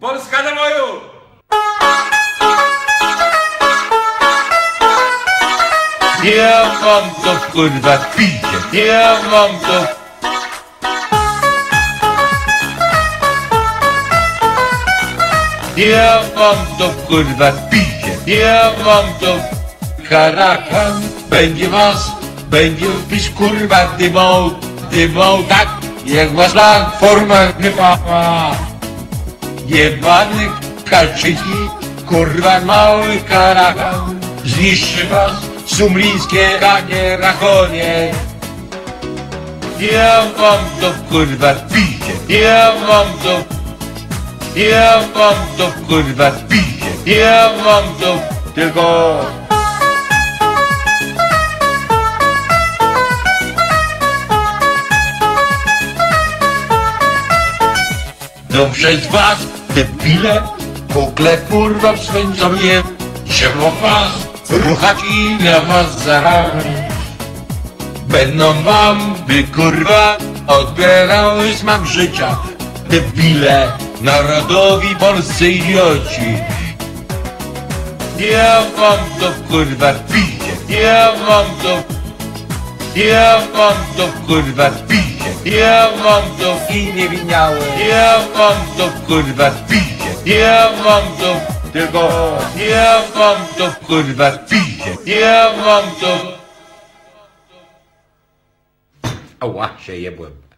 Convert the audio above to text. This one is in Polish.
Polska do boju! Ja mam to kurwa picie, ja mam to Ja mam to kurwa picie, ja mam to Karakan będzie was, będzie pić kurwa dymą, dymą tak jak was forma grypała. Jebany Kaczyki, kurwa mały karakan. Zniszczy was sumlińskie kanie rachonie Ja mam to kurwa picie, ja mam to Ja mam to kurwa picie, ja mam to tylko No przez was, debile, kukle kurwa swędzą mnie, trzeba was ruchać i na was zarabiać. Będą wam, by kurwa, odbierały smak życia, debile, narodowi polscy idioci. Ja mam to kurwa picie, ja mam to, ja mam to kurwa picie, ja mam to I niewiniały. ja mam to kurwa picie, ja mam to tylko, ja mam to kurwa picie, ja mam to Ała, się jebłem.